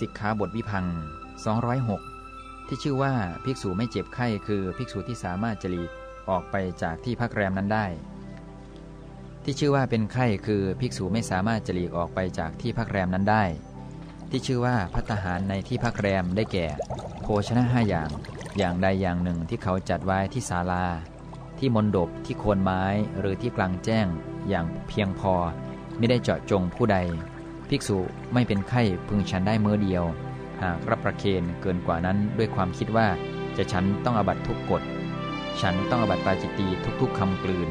สิกขาบทวิพัง206 ที่ชื่อว่าภิกษุไม่เจ็บไข้คือภิกษุที่สามารถจะหลีกออกไปจากที่พักแรมนั้นได้ ที่ชื่อว่าเป็นไข้คือภิกษุไม่สามารถจะหลีกออกไปจากที่พักแรมนั้นได้ ที่ชื่อว่าพัตหารในที่พักแรมได้แก่ โภชนะห้าอย่าง อย่างใดอย่างหนึ่งที่เขาจัดไว้ที่ศาลา ที่มนดบที่โคนไม้หรือที่กลางแจ้ง อย่างเพียงพอไม่ได้เจาะจงผู้ใด ภิกษุไม่เป็นไข้พึงฉันได้เมื่อเดียว หากรับประเคนเกินกว่านั้นด้วยความคิดว่าจะฉันต้องอบัตทุกกฎ ฉันต้องอบัตปาจิตตีทุกๆคำกลืน